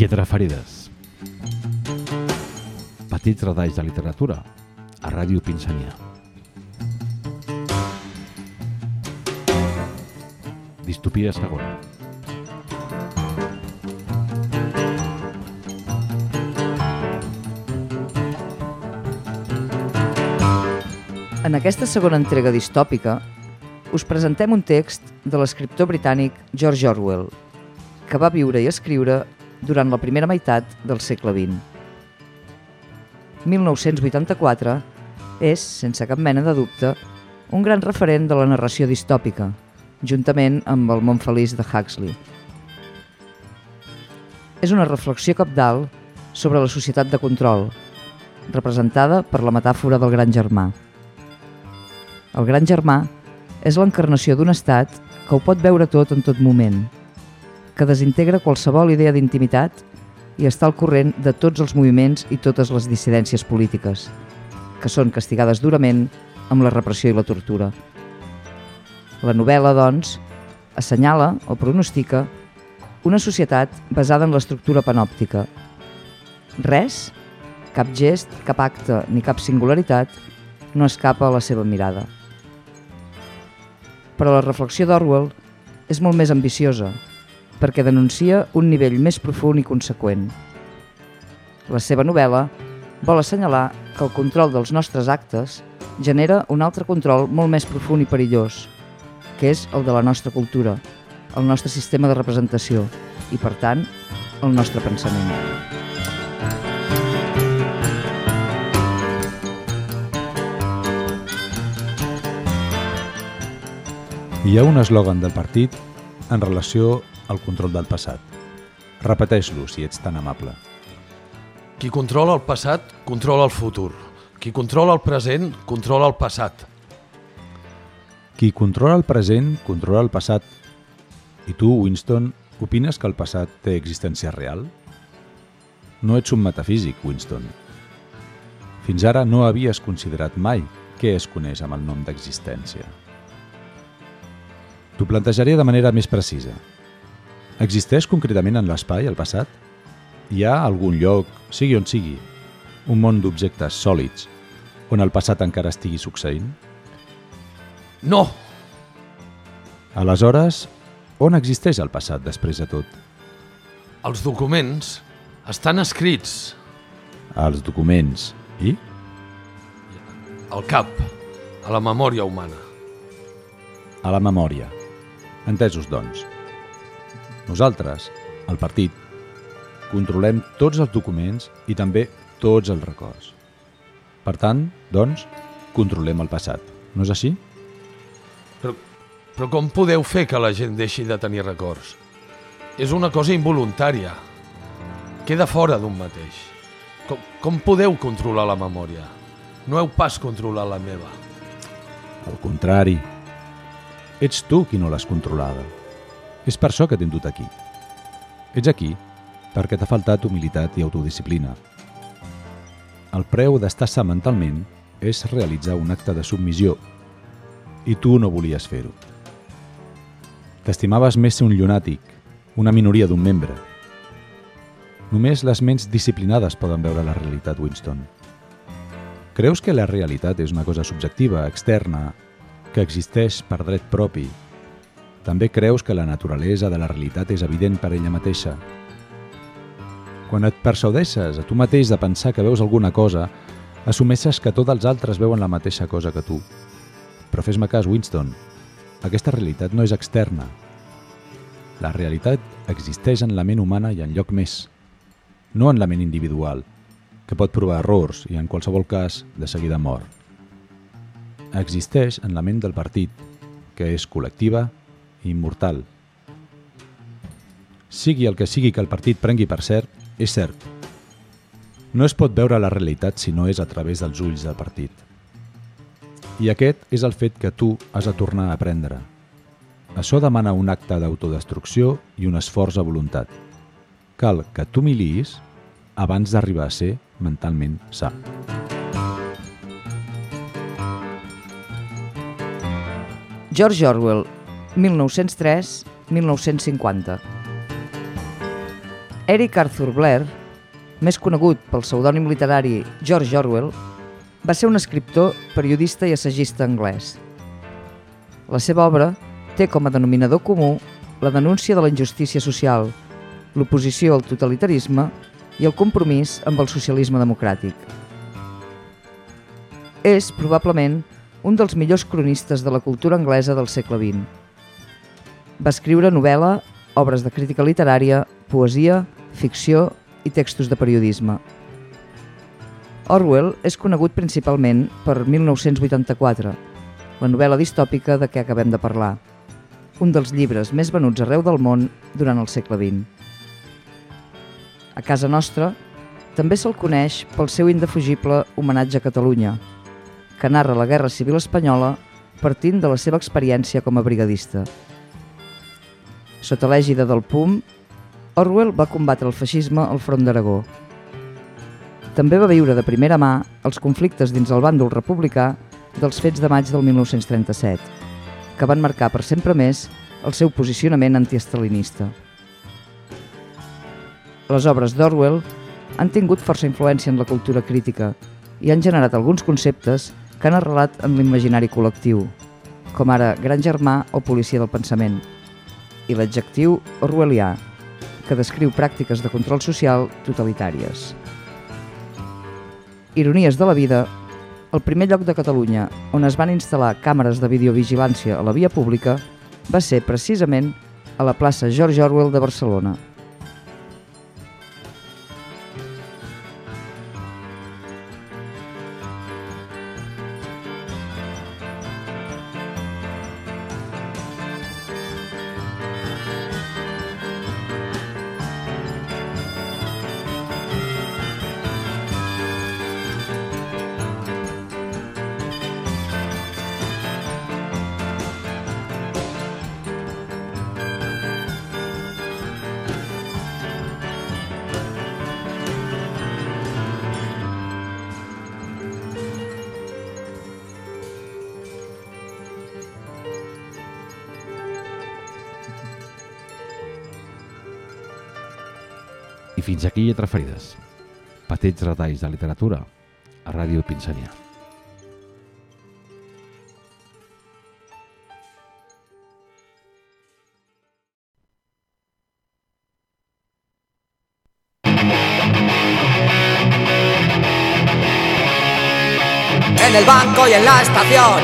Lletraferides. Petits retalls de literatura a Ràdio Pinsania. Distopia segona. En aquesta segona entrega distòpica us presentem un text de l'escriptor britànic George Orwell, que va viure i escriure durant la primera meitat del segle XX. 1984 és, sense cap mena de dubte, un gran referent de la narració distòpica, juntament amb el món feliç de Huxley. És una reflexió capdalt sobre la societat de control, representada per la metàfora del gran germà. El gran germà és l'encarnació d'un estat que ho pot veure tot en tot moment, que desintegra qualsevol idea d'intimitat i està al corrent de tots els moviments i totes les dissidències polítiques, que són castigades durament amb la repressió i la tortura. La novel·la, doncs, assenyala o pronostica una societat basada en l'estructura panòptica. Res, cap gest, cap acte ni cap singularitat no escapa a la seva mirada però la reflexió d'Orwell és molt més ambiciosa, perquè denuncia un nivell més profund i conseqüent. La seva novel·la vol assenyalar que el control dels nostres actes genera un altre control molt més profund i perillós, que és el de la nostra cultura, el nostre sistema de representació i, per tant, el nostre pensament. Hi ha un eslògan del partit en relació al control del passat. Repeteix-lo, si ets tan amable. Qui controla el passat, controla el futur. Qui controla el present, controla el passat. Qui controla el present, controla el passat. I tu, Winston, opines que el passat té existència real? No ets un metafísic, Winston. Fins ara no havies considerat mai què es coneix amb el nom d'existència. T'ho plantejaré de manera més precisa. Existeix concretament en l'espai el passat? Hi ha algun lloc, sigui on sigui, un món d'objectes sòlids on el passat encara estigui succeint? No! Aleshores, on existeix el passat després de tot? Els documents estan escrits Els documents. I? al cap, a la memòria humana. A la memòria. Entesos, doncs. Nosaltres, el partit, controlem tots els documents i també tots els records. Per tant, doncs, controlem el passat. No és així? Però, però com podeu fer que la gent deixi de tenir records? És una cosa involuntària. Queda fora d'un mateix. Com, com podeu controlar la memòria? No heu pas controlat la meva. Al contrari. Ets tu qui no l'has controlada. És per això que t'hem dut aquí. Ets aquí perquè t'ha faltat humilitat i autodisciplina. El preu d'estar sa mentalment és realitzar un acte de submissió i tu no volies fer-ho. T'estimaves més ser un llunàtic, una minoria d'un membre. Només les ments disciplinades poden veure la realitat, Winston. Creus que la realitat és una cosa subjectiva, externa, que existeix per dret propi? També creus que la naturalesa de la realitat és evident per ella mateixa? Quan et persuadeixes a tu mateix de pensar que veus alguna cosa, assumeixes que tots els altres veuen la mateixa cosa que tu. Però fes-me cas, Winston, aquesta realitat no és externa. La realitat existeix en la ment humana i en lloc més, no en la ment individual, que pot provar errors i, en qualsevol cas, de seguida mor. Existeix en la ment del partit, que és col·lectiva i immortal. Sigui el que sigui que el partit prengui per cert, és cert. No es pot veure la realitat si no és a través dels ulls del partit. I aquest és el fet que tu has de tornar a aprendre. Això demana un acte d'autodestrucció i un esforç a voluntat. Cal que t'humiliïs abans d'arribar a ser mentalment sa. George Orwell, 1903-1950. Eric Arthur Blair, més conegut pel pseudònim literari George Orwell, va ser un escriptor, periodista i assagista anglès. La seva obra té com a denominador comú la denúncia de la injustícia social, l'oposició al totalitarisme i el compromís amb el socialisme democràtic. És, probablement, un dels millors cronistes de la cultura anglesa del segle XX. Va escriure novel·la, obres de crítica literària, poesia, ficció i textos de periodisme. Orwell és conegut principalment per 1984, la novel·la distòpica de què acabem de parlar, un dels llibres més venuts arreu del món durant el segle XX. A casa nostra també se'l coneix pel seu indefugible homenatge a Catalunya, que narra la Guerra Civil Espanyola partint de la seva experiència com a brigadista. Sota l'ègida del PUM, Orwell va combatre el feixisme al front d'Aragó. També va viure de primera mà els conflictes dins el bàndol republicà dels fets de maig del 1937, que van marcar per sempre més el seu posicionament antiestalinista. Les obres d'Orwell han tingut força influència en la cultura crítica i han generat alguns conceptes que han arrelat en l'imaginari col·lectiu, com ara gran germà o policia del pensament, i l'adjectiu orwellià, que descriu pràctiques de control social totalitàries. Ironies de la vida, el primer lloc de Catalunya on es van instal·lar càmeres de videovigilància a la via pública va ser precisament a la plaça George Orwell de Barcelona. Fins aquí lletra ferides. Petits retalls de literatura a Ràdio Pinsania. en el banco y en la estación,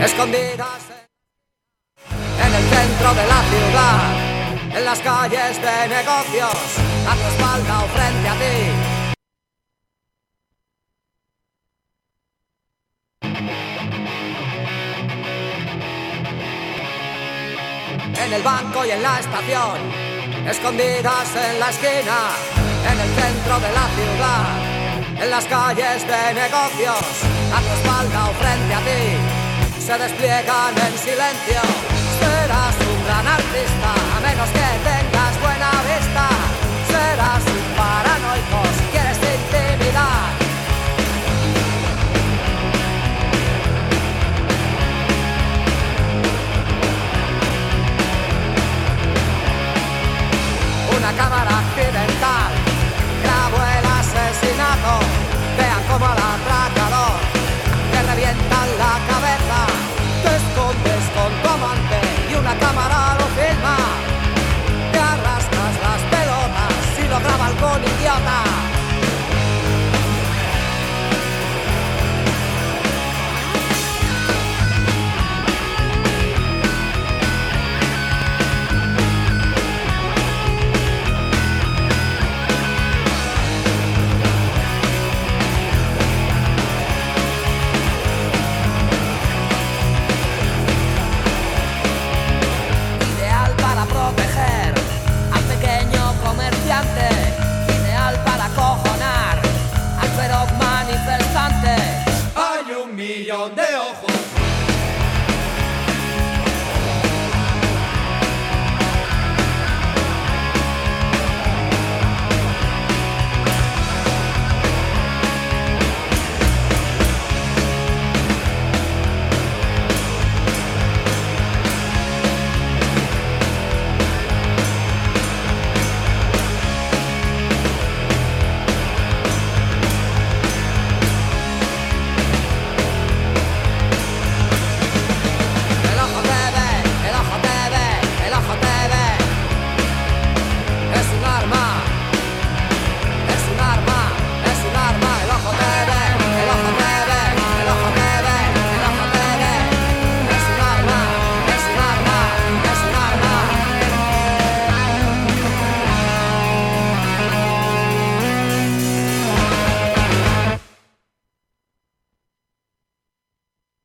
escondidas en el centro de la ciudad, en las calles de negocios, a tu espalda o frente a ti. En el banco y en la estación, escondidas en la esquina, en el centro de la ciudad, en las calles de negocios, a tu espalda o frente a ti, se despliegan en silencio. Serás un gran artista, a menos que tengas buena vista. Serás un paranoico deocho.